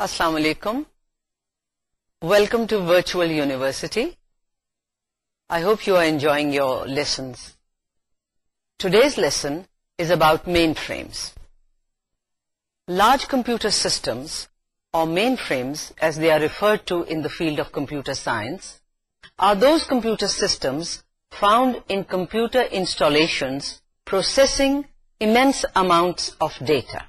السلام علیکم welcome to virtual university I hope you are enjoying your lessons today's lesson is about mainframes large computer systems or mainframes as they are referred to in the field of computer science are those computer systems found in computer installations processing immense amounts of data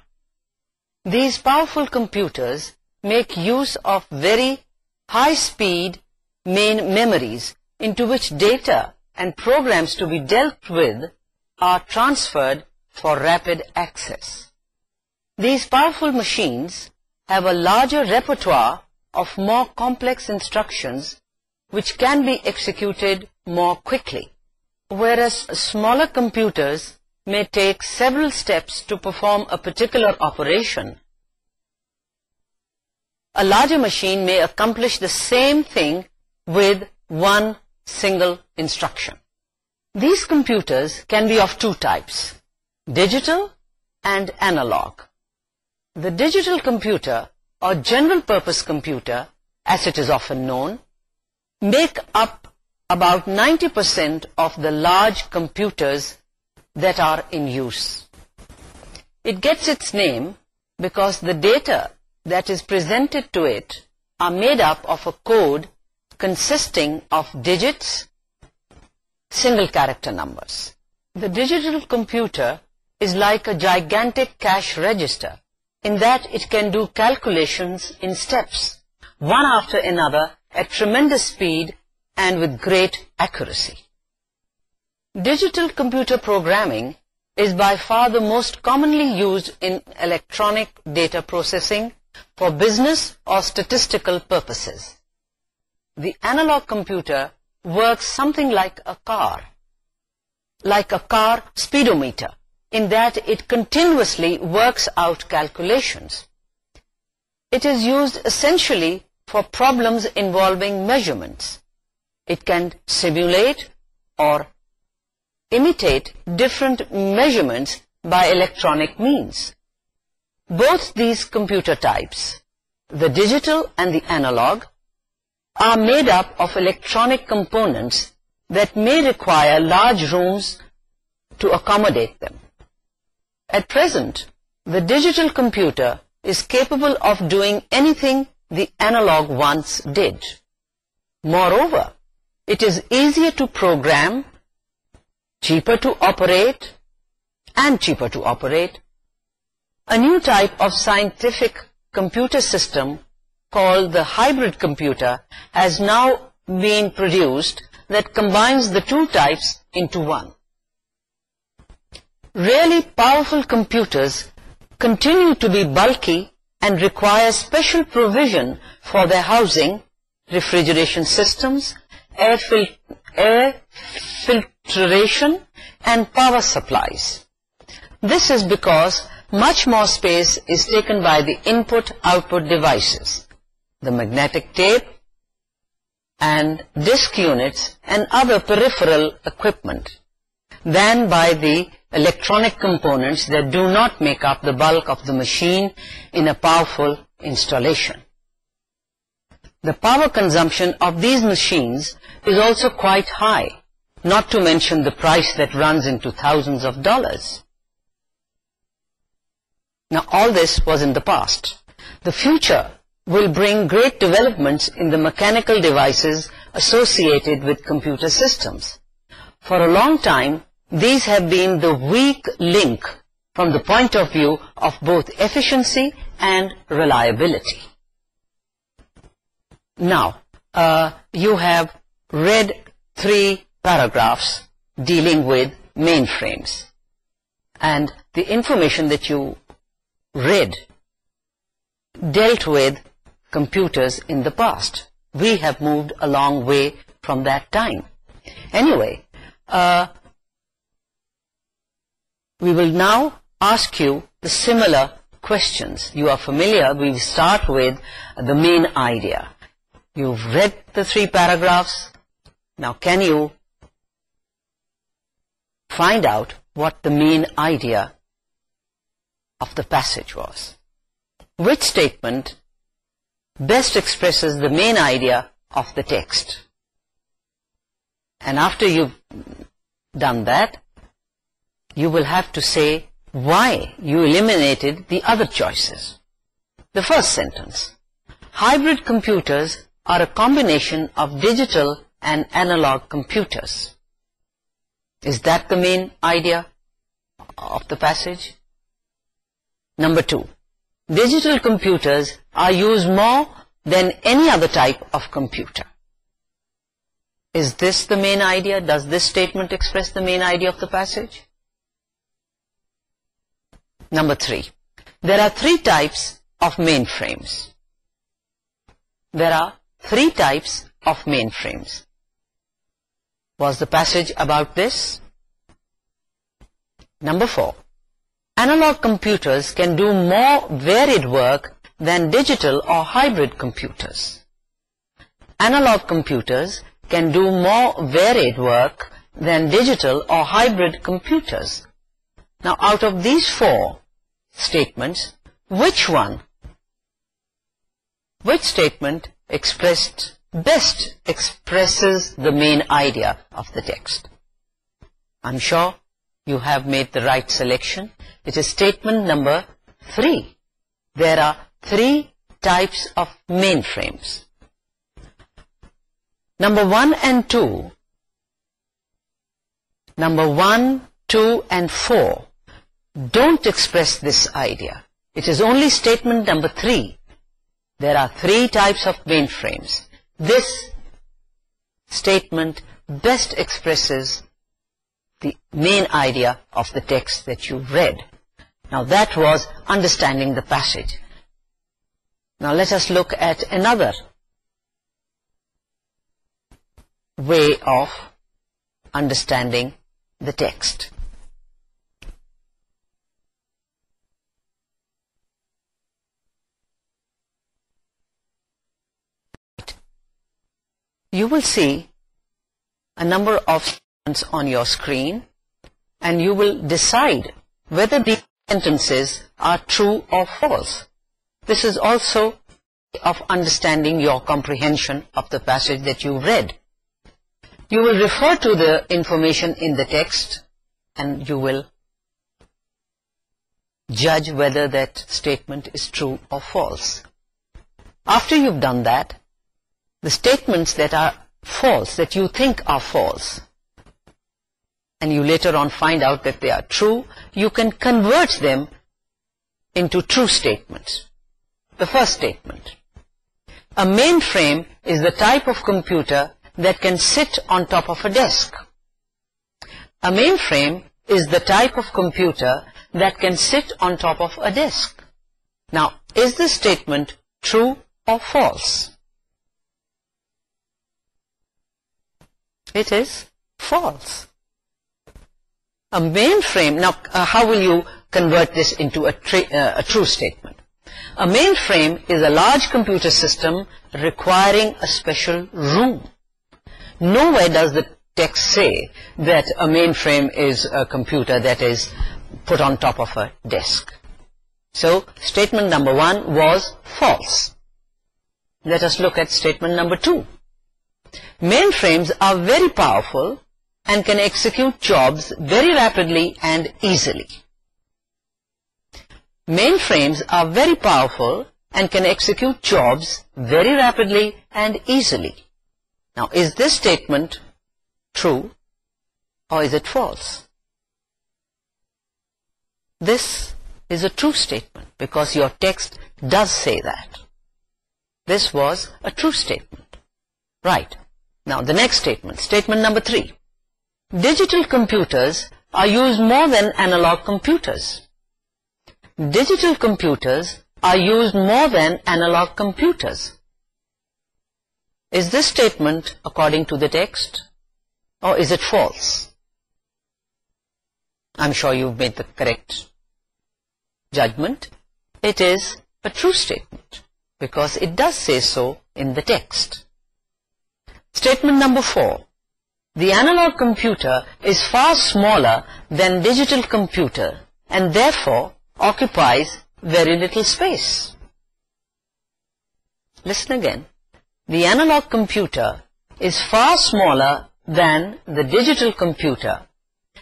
these powerful computers make use of very high-speed main memories into which data and programs to be dealt with are transferred for rapid access. These powerful machines have a larger repertoire of more complex instructions which can be executed more quickly, whereas smaller computers may take several steps to perform a particular operation a larger machine may accomplish the same thing with one single instruction. These computers can be of two types, digital and analog. The digital computer or general purpose computer, as it is often known, make up about 90% of the large computers that are in use. It gets its name because the data that is presented to it are made up of a code consisting of digits, single character numbers. The digital computer is like a gigantic cash register in that it can do calculations in steps, one after another at tremendous speed and with great accuracy. Digital computer programming is by far the most commonly used in electronic data processing for business or statistical purposes. The analog computer works something like a car, like a car speedometer, in that it continuously works out calculations. It is used essentially for problems involving measurements. It can simulate or imitate different measurements by electronic means both these computer types, the digital and the analog, are made up of electronic components that may require large rooms to accommodate them. At present, the digital computer is capable of doing anything the analog once did. Moreover, it is easier to program, cheaper to operate, and cheaper to operate a new type of scientific computer system called the hybrid computer has now been produced that combines the two types into one. Really powerful computers continue to be bulky and require special provision for their housing, refrigeration systems, air, filtration and power supplies. This is because much more space is taken by the input-output devices, the magnetic tape and disk units and other peripheral equipment than by the electronic components that do not make up the bulk of the machine in a powerful installation. The power consumption of these machines is also quite high, not to mention the price that runs into thousands of dollars. Now all this was in the past. The future will bring great developments in the mechanical devices associated with computer systems. For a long time, these have been the weak link from the point of view of both efficiency and reliability. Now, uh, you have read three paragraphs dealing with mainframes. And the information that you read dealt with computers in the past. We have moved a long way from that time. Anyway, uh, we will now ask you the similar questions. You are familiar, we start with the main idea. You've read the three paragraphs, now can you find out what the main idea of the passage was. Which statement best expresses the main idea of the text? And after you've done that, you will have to say why you eliminated the other choices. The first sentence, hybrid computers are a combination of digital and analog computers. Is that the main idea of the passage? Number 2. Digital computers are used more than any other type of computer. Is this the main idea? Does this statement express the main idea of the passage? Number 3. There are three types of mainframes. There are three types of mainframes. Was the passage about this? Number 4. Analog computers can do more varied work than digital or hybrid computers. Analog computers can do more varied work than digital or hybrid computers. Now out of these four statements, which one, which statement best expresses the main idea of the text? I'm sure you have made the right selection. It is statement number 3. There are three types of mainframes. Number 1 and 2, number 1, 2 and 4 don't express this idea. It is only statement number 3. There are three types of mainframes. This statement best expresses the main idea of the text that you read. Now that was understanding the passage. Now let us look at another way of understanding the text. You will see a number of statements on your screen and you will decide whether the sentences are true or false. This is also of understanding your comprehension of the passage that you read. You will refer to the information in the text and you will judge whether that statement is true or false. After you've done that, the statements that are false, that you think are false, and you later on find out that they are true, you can convert them into true statements. The first statement. A mainframe is the type of computer that can sit on top of a desk. A mainframe is the type of computer that can sit on top of a desk. Now, is this statement true or false? It is false a mainframe. now uh, how will you convert this into uh, a true statement? A mainframe is a large computer system requiring a special room. Nowhere does the text say that a mainframe is a computer that is put on top of a desk. So statement number one was false. Let us look at statement number two. Mainframes are very powerful and can execute jobs very rapidly and easily. Mainframes are very powerful and can execute jobs very rapidly and easily. Now is this statement true or is it false? This is a true statement because your text does say that. This was a true statement. Right. Now the next statement, statement number three. Digital computers are used more than analog computers. Digital computers are used more than analog computers. Is this statement according to the text or is it false? I'm sure you've made the correct judgment. It is a true statement because it does say so in the text. Statement number four. The analog computer is far smaller than digital computer and therefore occupies very little space. Listen again. The analog computer is far smaller than the digital computer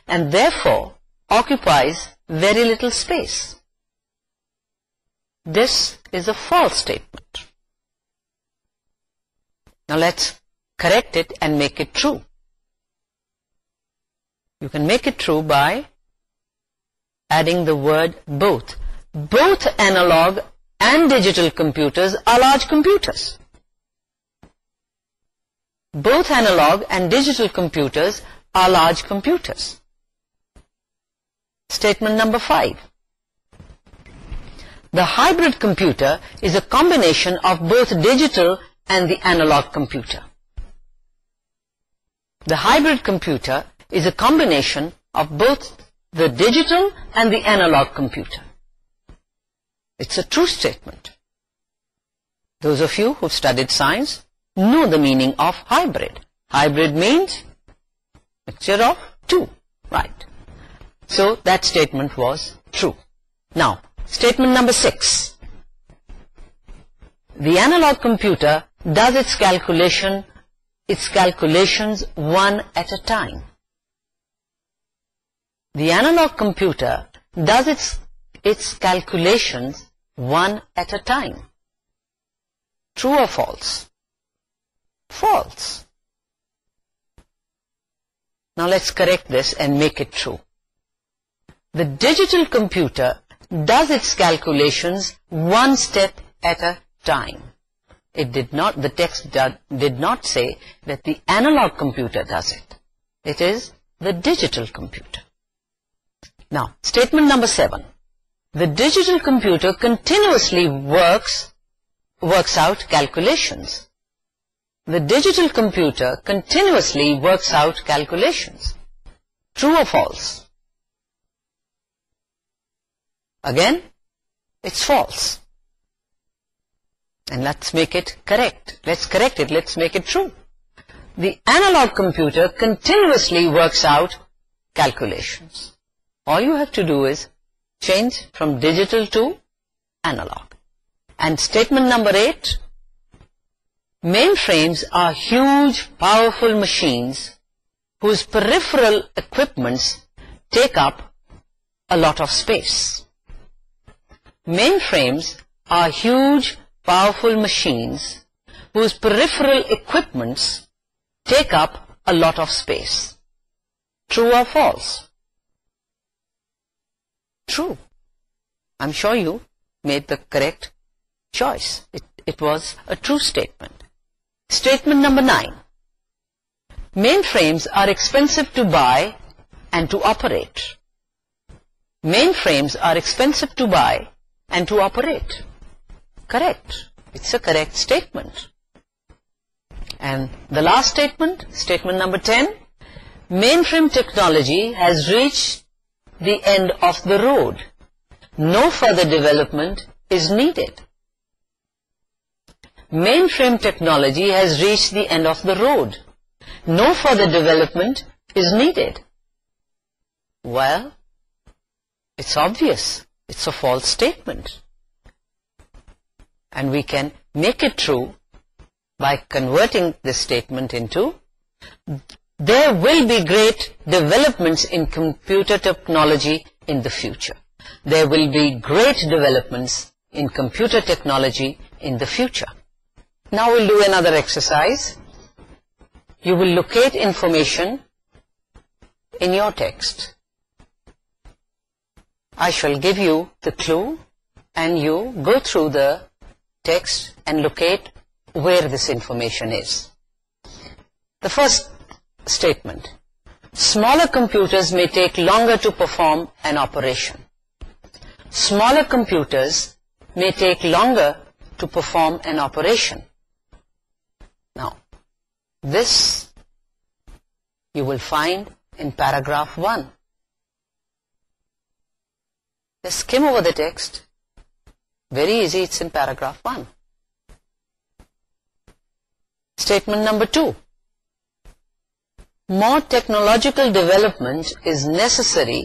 and therefore occupies very little space. This is a false statement. Now let's correct it and make it true. You can make it true by adding the word both. Both analog and digital computers are large computers. Both analog and digital computers are large computers. Statement number five. The hybrid computer is a combination of both digital and the analog computer. The hybrid computer is a combination of both the digital and the analog computer. It's a true statement. Those of you who've studied science know the meaning of hybrid. Hybrid means mixture of two, right? So that statement was true. Now, statement number six. The analog computer does its calculation its calculations one at a time. The analog computer does its, its calculations one at a time. True or false? False. Now let's correct this and make it true. The digital computer does its calculations one step at a time. It did not, the text did not say that the analog computer does it. It is the digital computer. Now, statement number seven. The digital computer continuously works, works out calculations. The digital computer continuously works out calculations. True or false? Again, it's false. And let's make it correct. Let's correct it. Let's make it true. The analog computer continuously works out calculations. calculations all you have to do is change from digital to analog. And statement number eight, mainframes are huge powerful machines whose peripheral equipments take up a lot of space. Mainframes are huge powerful machines whose peripheral equipments take up a lot of space. True or false? true. I'm sure you made the correct choice. It, it was a true statement. Statement number nine. Mainframes are expensive to buy and to operate. Mainframes are expensive to buy and to operate. Correct. It's a correct statement. And the last statement, statement number 10. Mainframe technology has reached the end of the road. No further development is needed. Mainframe technology has reached the end of the road. No further development is needed. Well, it's obvious. It's a false statement. And we can make it true by converting this statement into there will be great developments in computer technology in the future. There will be great developments in computer technology in the future. Now we'll do another exercise. You will locate information in your text. I shall give you the clue and you go through the text and locate where this information is. The first statement. Smaller computers may take longer to perform an operation. Smaller computers may take longer to perform an operation. Now, this you will find in paragraph 1. Let's skim over the text. Very easy, it's in paragraph 1. Statement number 2. More technological development is necessary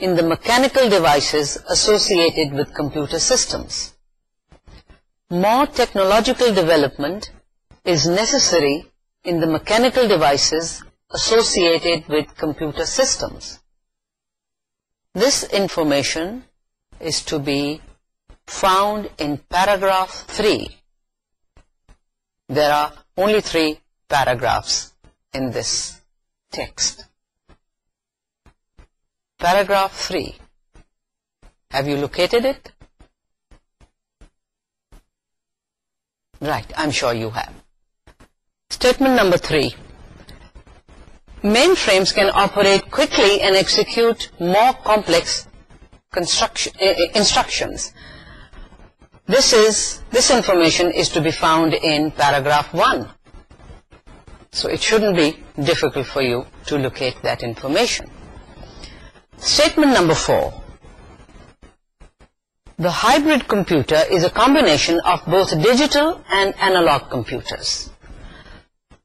in the mechanical devices associated with computer systems more technological development is necessary in the mechanical devices associated with computer systems this information is to be found in paragraph three there are only three paragraphs in this text. Paragraph 3. Have you located it? Right, I'm sure you have. Statement number 3. Mainframes can operate quickly and execute more complex eh, eh, instructions. This, is, this information is to be found in paragraph 1. So it shouldn't be difficult for you to locate that information. Statement number four. The hybrid computer is a combination of both digital and analog computers.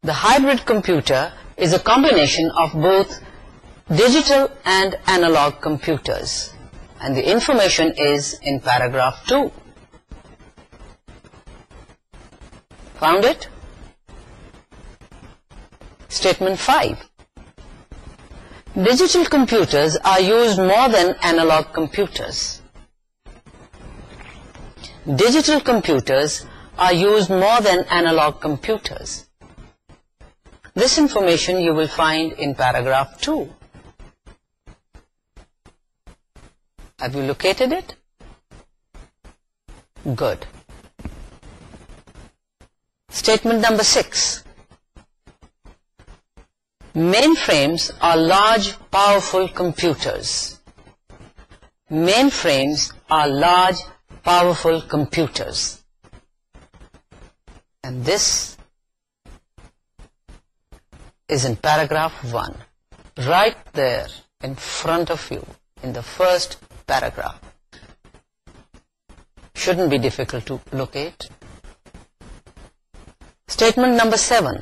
The hybrid computer is a combination of both digital and analog computers. And the information is in paragraph 2. Found it? Statement 5. Digital computers are used more than analog computers. Digital computers are used more than analog computers. This information you will find in paragraph 2. Have you located it? Good. Statement number six. Mainframes are large powerful computers mainframes are large powerful computers and this is in paragraph one right there in front of you in the first paragraph shouldn't be difficult to locate statement number seven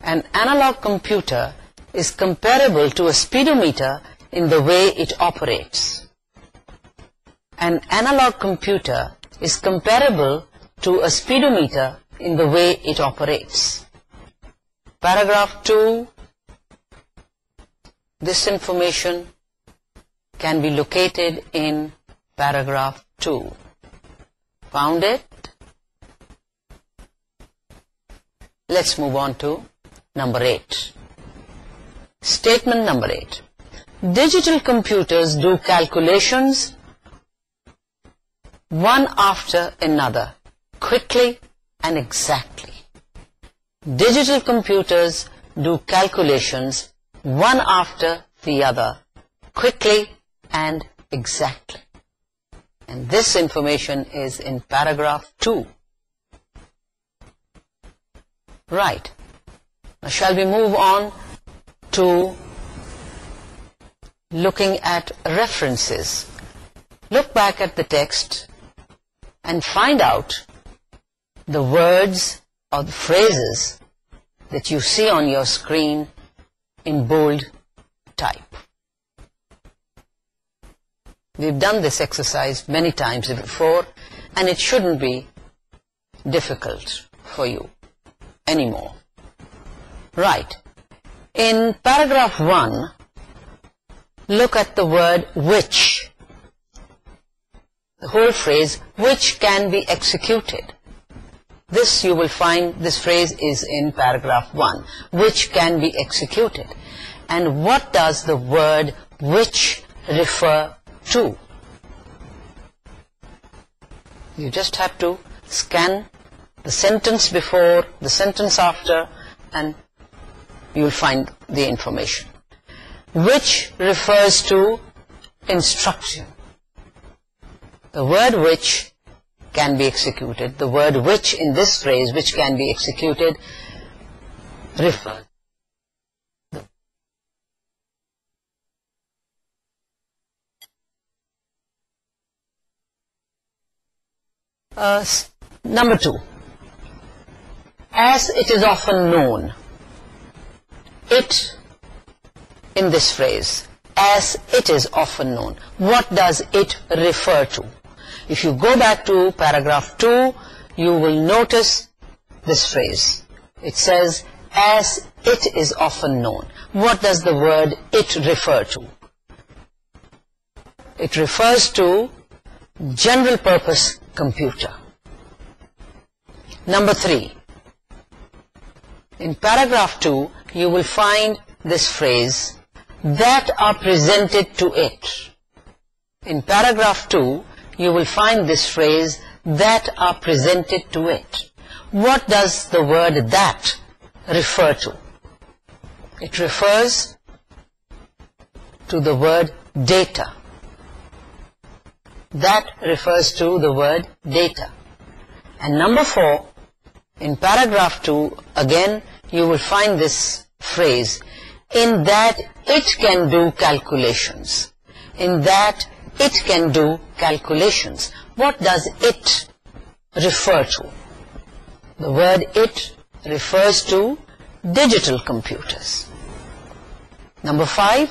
an analog computer is comparable to a speedometer in the way it operates. An analog computer is comparable to a speedometer in the way it operates. Paragraph 2. This information can be located in paragraph 2. Found it? Let's move on to number eight statement number eight digital computers do calculations one after another quickly and exactly digital computers do calculations one after the other quickly and exactly and this information is in paragraph two right shall we move on to looking at references? Look back at the text and find out the words or the phrases that you see on your screen in bold type. We've done this exercise many times before and it shouldn't be difficult for you anymore right. In paragraph 1 look at the word which. The whole phrase which can be executed. This you will find this phrase is in paragraph 1 which can be executed. And what does the word which refer to? You just have to scan the sentence before the sentence after and you will find the information. Which refers to instruction. The word which can be executed, the word which in this phrase, which can be executed, refers. Uh, number two, as it is often known, it in this phrase as it is often known. What does it refer to? If you go back to paragraph 2 you will notice this phrase. It says as it is often known. What does the word it refer to? It refers to general purpose computer. Number 3 in paragraph two you will find this phrase that are presented to it. In paragraph 2, you will find this phrase that are presented to it. What does the word that refer to? It refers to the word data. That refers to the word data. And number 4, in paragraph 2, again, you will find this phrase in that it can do calculations in that it can do calculations what does it refer to the word it refers to digital computers number five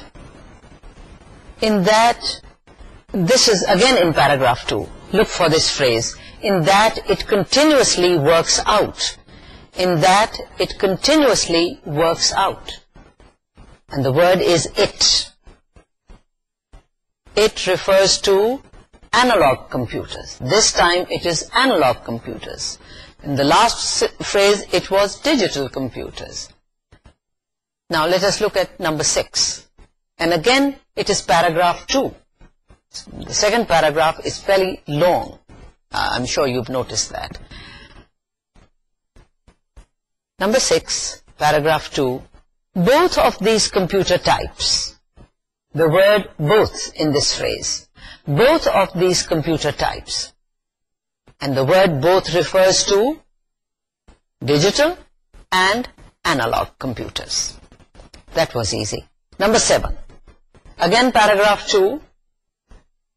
in that this is again in paragraph two look for this phrase in that it continuously works out in that it continuously works out. And the word is it. It refers to analog computers. This time it is analog computers. In the last phrase it was digital computers. Now let us look at number 6. And again it is paragraph 2. The second paragraph is fairly long. Uh, I'm sure you've noticed that. Number 6, paragraph 2. Both of these computer types, the word both in this phrase, both of these computer types, and the word both refers to digital and analog computers. That was easy. Number 7. Again, paragraph 2.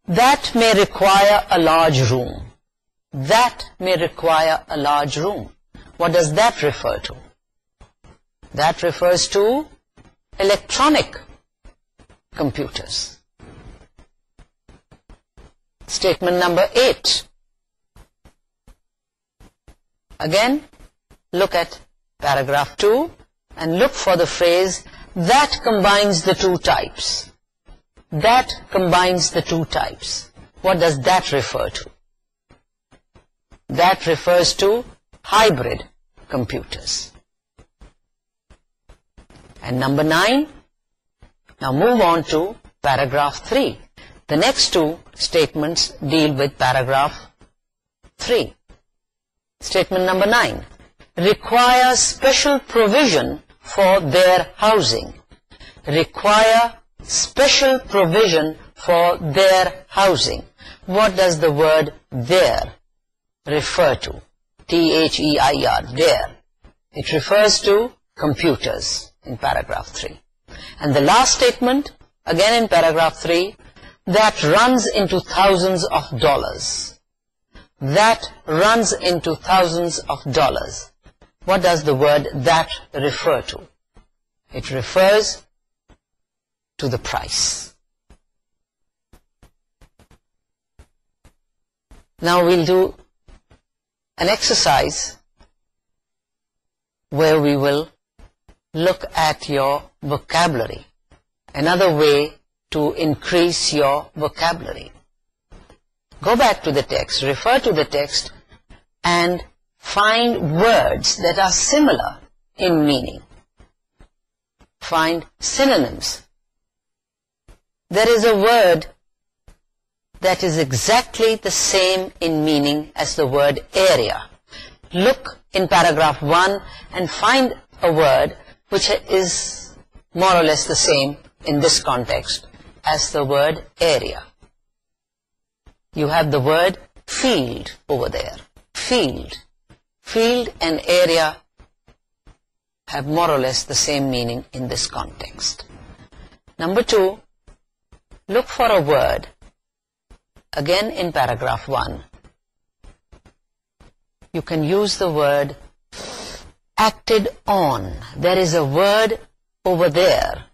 That may require a large room. That may require a large room. What does that refer to? That refers to electronic computers. Statement number eight. Again, look at paragraph two and look for the phrase that combines the two types. That combines the two types. What does that refer to? That refers to hybrid computers. And number nine, now move on to paragraph three. The next two statements deal with paragraph three. Statement number nine, require special provision for their housing. Require special provision for their housing. What does the word "their" refer to? T-H-E-I-R, their. It refers to computers in paragraph 3. And the last statement, again in paragraph 3, that runs into thousands of dollars. That runs into thousands of dollars. What does the word that refer to? It refers to the price. Now we'll do an exercise where we will look at your vocabulary. Another way to increase your vocabulary. Go back to the text, refer to the text and find words that are similar in meaning. Find synonyms. There is a word that is exactly the same in meaning as the word area. Look in paragraph 1 and find a word which is more or less the same in this context as the word area. You have the word field over there. Field. Field and area have more or less the same meaning in this context. Number two, look for a word again in paragraph 1. You can use the word acted on. There is a word over there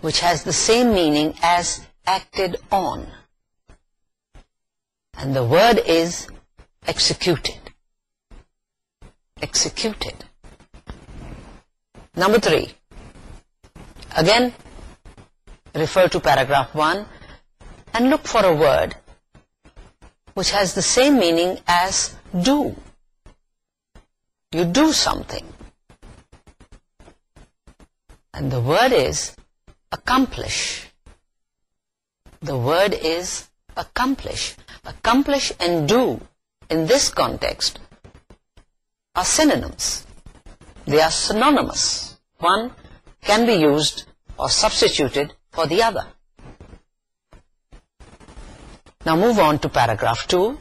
which has the same meaning as acted on. And the word is executed. Executed. Number three. Again, refer to paragraph one and look for a word which has the same meaning as do. You do something. And the word is accomplish. The word is accomplish. Accomplish and do in this context are synonyms. They are synonymous. One can be used or substituted for the other. Now move on to paragraph 2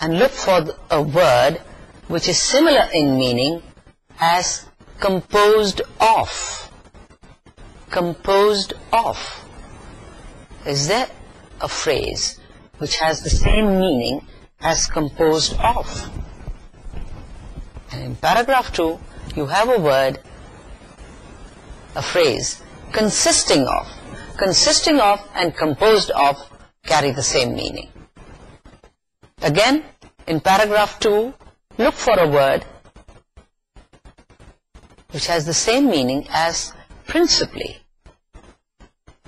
and look for a word which is similar in meaning as composed of. Composed of. Is there a phrase which has the same meaning as composed of? And in paragraph 2 you have a word, a phrase consisting of. Consisting of and composed of carry the same meaning. Again, in paragraph 2, look for a word which has the same meaning as principally.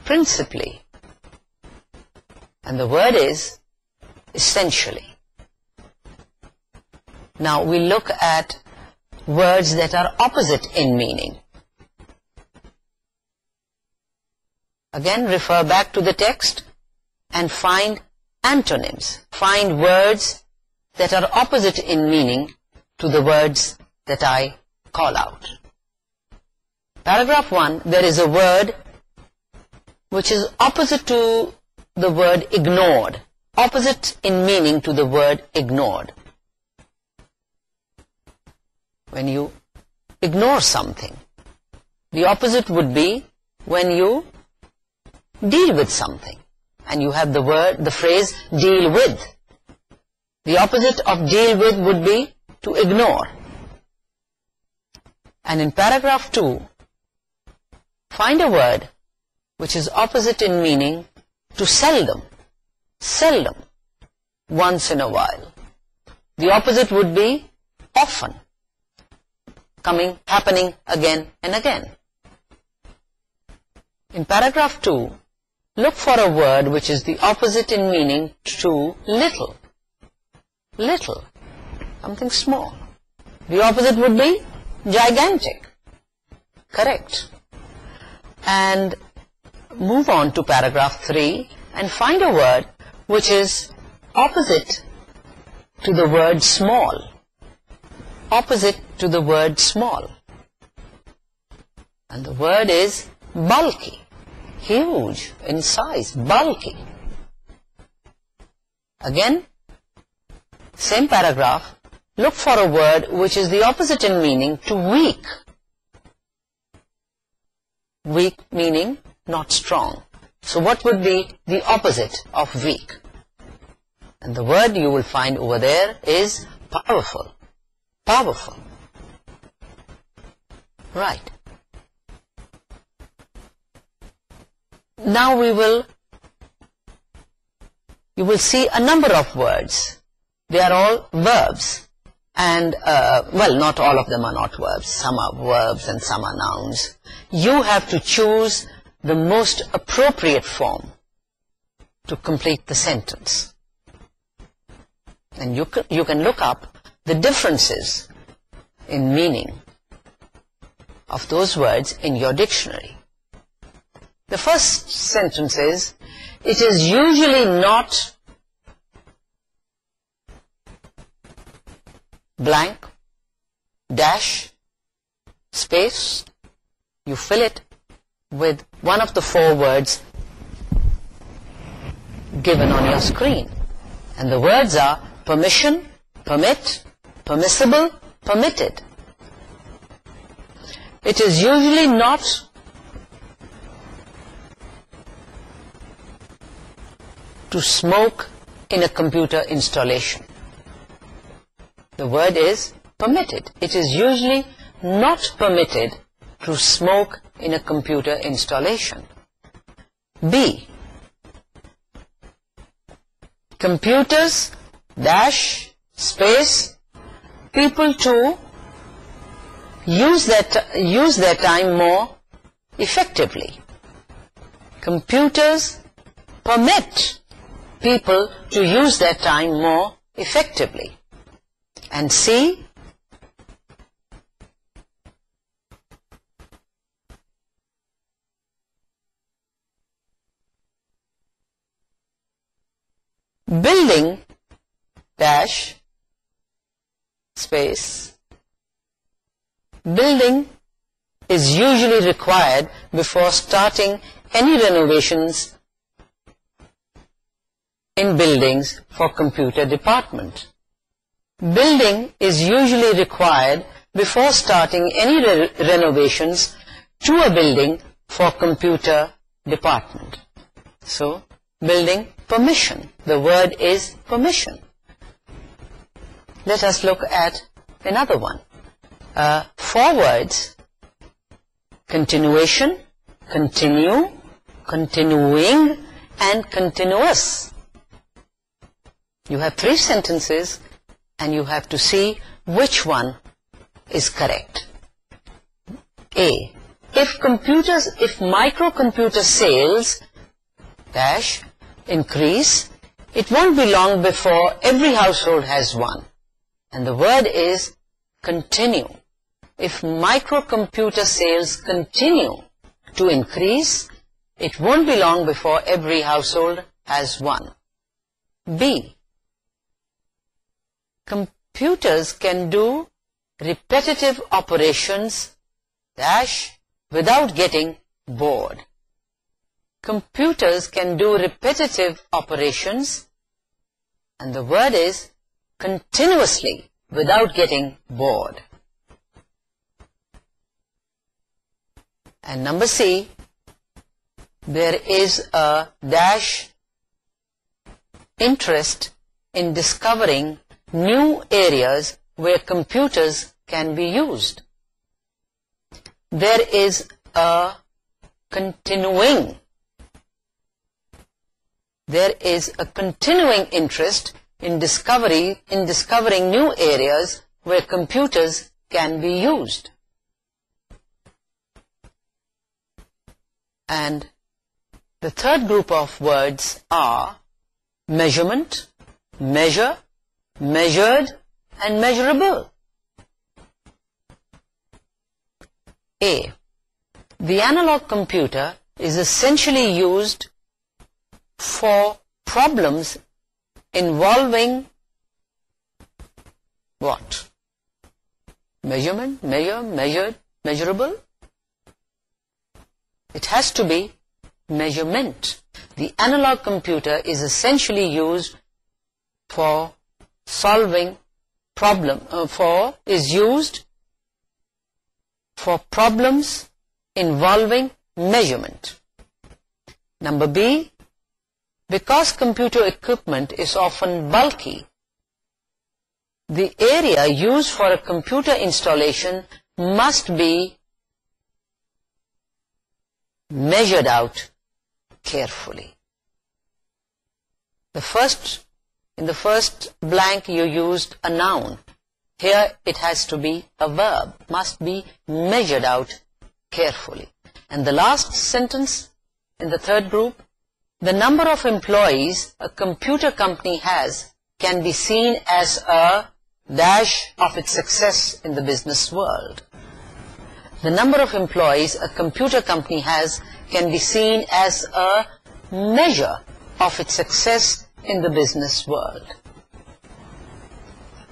Principally. And the word is essentially. Now we look at words that are opposite in meaning. Again, refer back to the text. And find antonyms find words that are opposite in meaning to the words that I call out paragraph one there is a word which is opposite to the word ignored opposite in meaning to the word ignored when you ignore something the opposite would be when you deal with something and you have the word, the phrase deal with. The opposite of deal with would be to ignore. And in paragraph 2, find a word which is opposite in meaning to sell them. seldom, once in a while. The opposite would be often, coming, happening again and again. In paragraph two look for a word which is the opposite in meaning to little. Little, something small. The opposite would be gigantic. Correct. And move on to paragraph 3 and find a word which is opposite to the word small. Opposite to the word small. And the word is bulky huge in size, bulky. Again, same paragraph, look for a word which is the opposite in meaning to weak. Weak meaning not strong. So what would be the opposite of weak? And the word you will find over there is powerful. Powerful. Right. now we will you will see a number of words. They are all verbs. And uh, well not all of them are not verbs. Some are verbs and some are nouns. You have to choose the most appropriate form to complete the sentence. And you can, you can look up the differences in meaning of those words in your dictionary. The first sentence is, it is usually not blank dash space. You fill it with one of the four words given on your screen. And the words are permission, permit, permissible, permitted. It is usually not to smoke in a computer installation. The word is permitted. It is usually not permitted to smoke in a computer installation. B. Computers dash space people to use that use their time more effectively. Computers permit people to use their time more effectively. And C, building dash space building is usually required before starting any renovations in buildings for computer department. Building is usually required before starting any renovations to a building for computer department. So, building permission. The word is permission. Let us look at another one. Uh, four words. Continuation, continue, continuing and. Continuous. You have three sentence and you have to see which one is correct A if computer if microcomputer sales dash increase it won't be long before every household has one and the word is continue if microcomputer sales continue to increase it won't be long before every household has one B computers can do repetitive operations dash without getting bored computers can do repetitive operations and the word is continuously without getting bored and number C there is a dash interest in discovering new areas where computers can be used. There is a continuing there is a continuing interest in discovery in discovering new areas where computers can be used. And the third group of words are measurement, measure, measured and measurable. A. The analog computer is essentially used for problems involving what? Measurement, measure, measured, measurable? It has to be measurement. The analog computer is essentially used for solving problem uh, for is used for problems involving measurement. Number b because computer equipment is often bulky the area used for a computer installation must be measured out carefully. The first in the first blank you used a noun. Here it has to be a verb, must be measured out carefully. And the last sentence in the third group, the number of employees a computer company has can be seen as a dash of its success in the business world. The number of employees a computer company has can be seen as a measure of its success in the business world.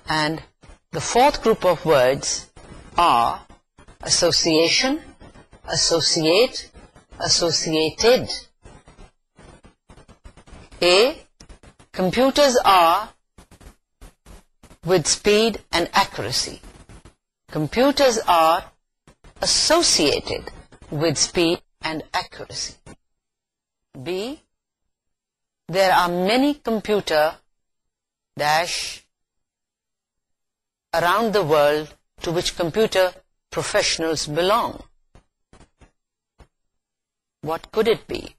And the fourth group of words are association, associate, associated. A. Computers are with speed and accuracy. Computers are associated with speed and accuracy. B there are many computer dash around the world to which computer professionals belong. What could it be?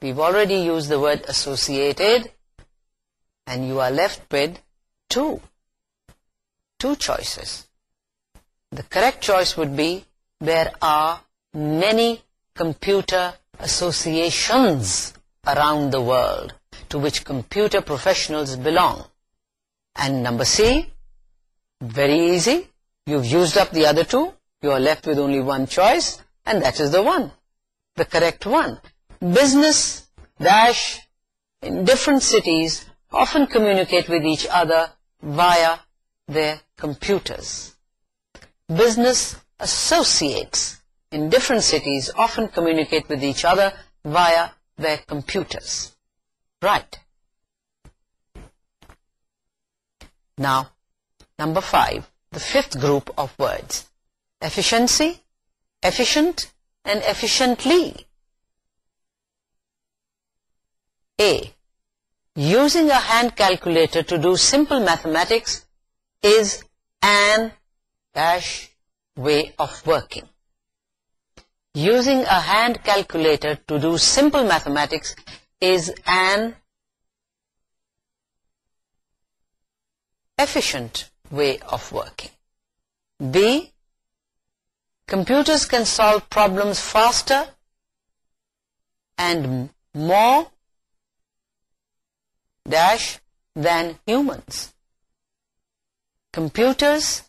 We've already used the word associated and you are left with two. Two choices. The correct choice would be there are many computer associations around the world to which computer professionals belong. And number C, very easy, you've used up the other two, you are left with only one choice, and that is the one, the correct one. Business, dash, in different cities, often communicate with each other via their computers. Business associates in different cities often communicate with each other via their computers right. Now number five the fifth group of words. Efficiency efficient and efficiently. A. Using a hand calculator to do simple mathematics is an dash way of working. Using a hand calculator to do simple mathematics is an efficient way of working. B, computers can solve problems faster and more dash than humans. Computers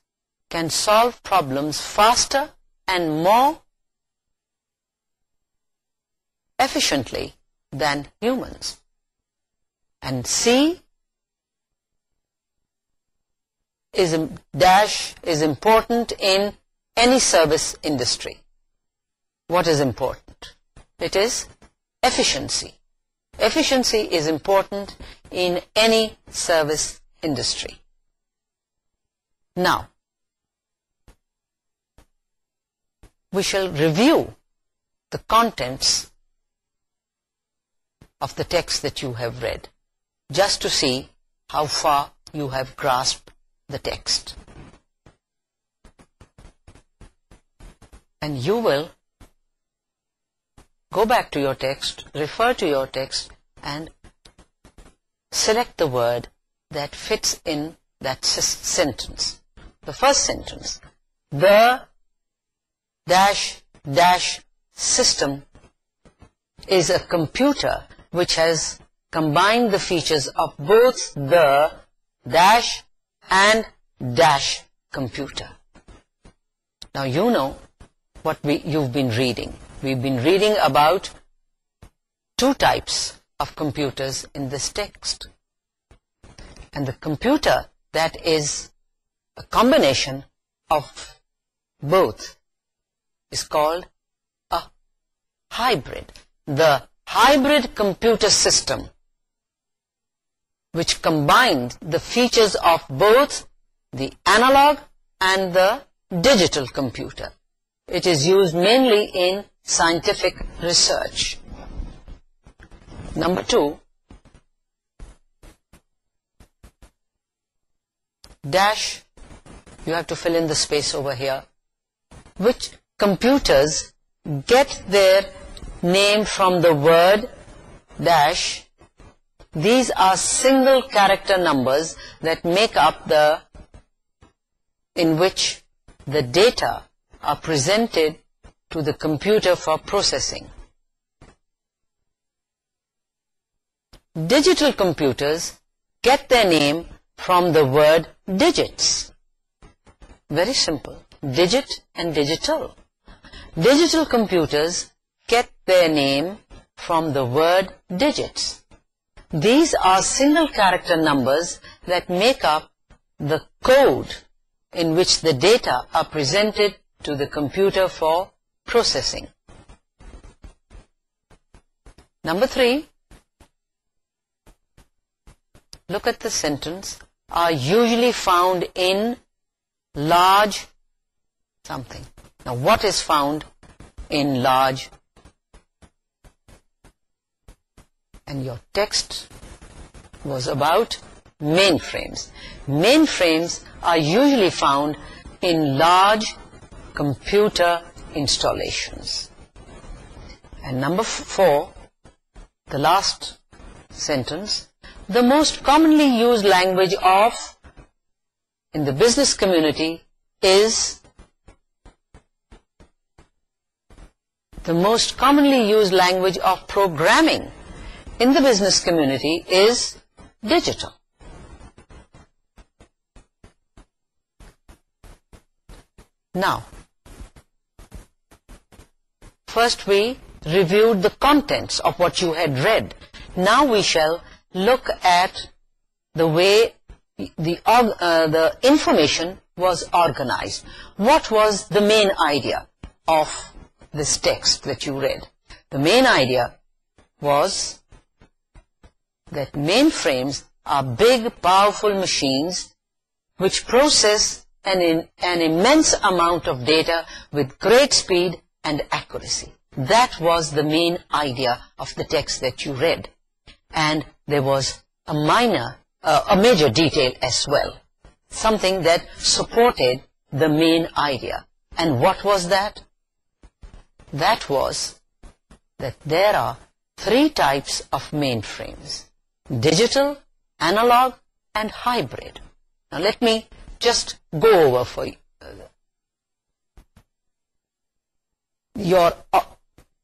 can solve problems faster and more efficiently than humans. And C is dash is important in any service industry. What is important? It is efficiency. Efficiency is important in any service industry. Now, we shall review the contents of the text that you have read just to see how far you have grasped the text. And you will go back to your text refer to your text and select the word that fits in that sentence. The first sentence the dash dash system is a computer which has combined the features of both the dash and dash computer. Now you know what we, you've been reading. We've been reading about two types of computers in this text. And the computer that is a combination of both is called a hybrid. The hybrid computer system which combined the features of both the analog and the digital computer. It is used mainly in scientific research. Number two, dash, you have to fill in the space over here, which computers get their named from the word dash. These are single character numbers that make up the in which the data are presented to the computer for processing. Digital computers get their name from the word digits. Very simple. Digit and digital. Digital computers get their name from the word digits. These are single character numbers that make up the code in which the data are presented to the computer for processing. Number three, look at the sentence, are usually found in large something. Now what is found in large? And your text was about mainframes mainframes are usually found in large computer installations and number four the last sentence the most commonly use language of in the business community is the most commonly use language of programming in the business community is digital. Now, first we reviewed the contents of what you had read. Now we shall look at the way the, uh, information was organized. What was the main idea of this text that you read? The main idea was that mainframes are big, powerful machines which process an, immense amount of data with great speed and accuracy. That was the main idea of the text that you read. And there was a minor, uh, a major detail as well. Something that supported the main idea. And what was that? That was that there are three types of mainframes digital, analog and hybrid. Now let me just go over for you. Uh, your, uh,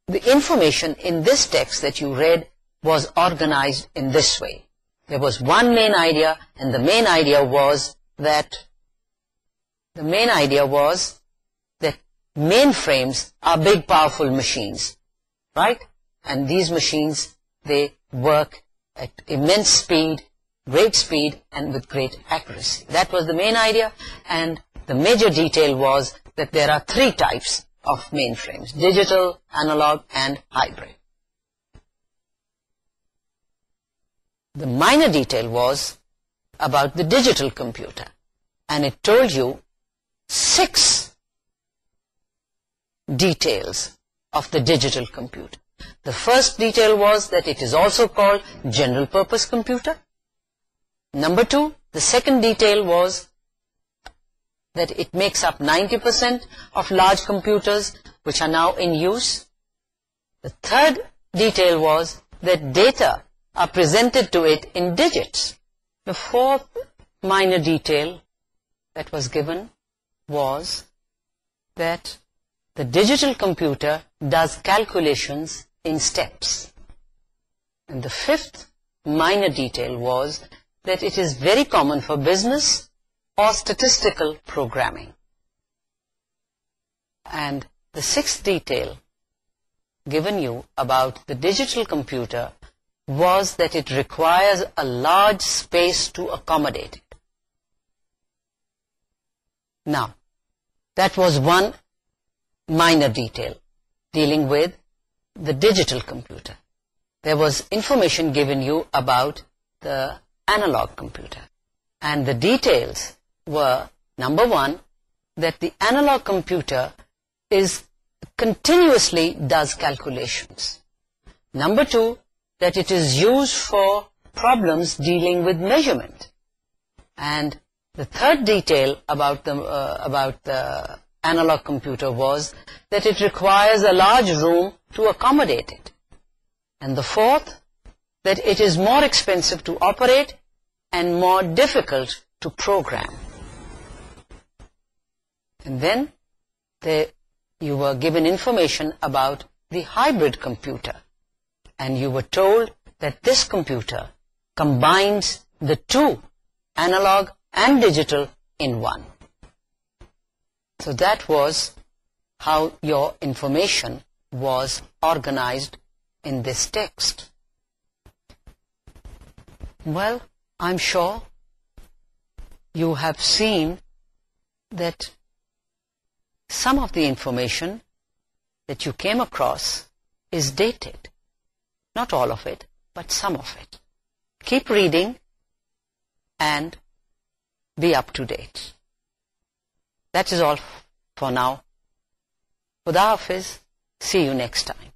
the information in this text that you read was organized in this way. There was one main idea and the main idea was that the main idea was that mainframes are big powerful machines, right? And these machines, they work at immense speed, great speed and with great accuracy. That was the main idea and the major detail was that there are three types of mainframes, digital, analog and hybrid. The minor detail was about the digital computer and it told you six details of the digital computer. The first detail was that it is also called general purpose computer. Number two, the second detail was that it makes up 90% of large computers which are now in use. The third detail was that data are presented to it in digits. The fourth minor detail that was given was that the digital computer does calculations in steps. And the fifth minor detail was that it is very common for business or statistical programming. And the sixth detail given you about the digital computer was that it requires a large space to accommodate it. Now, that was one minor detail dealing with the digital computer. There was information given you about the analog computer. And the details were, number one, that the analog computer is continuously does calculations. Number two, that it is used for problems dealing with measurement. And the third detail about the, uh, about the analog computer was that it requires a large room to accommodate it. And the fourth, that it is more expensive to operate and more difficult to program. And then you were given information about the hybrid computer and you were told that this computer combines the two, analog and digital, in one. So that was how your information was organized in this text. Well, I'm sure you have seen that some of the information that you came across is dated. Not all of it, but some of it. Keep reading and be up to date. That is all for now. For the office. See you next time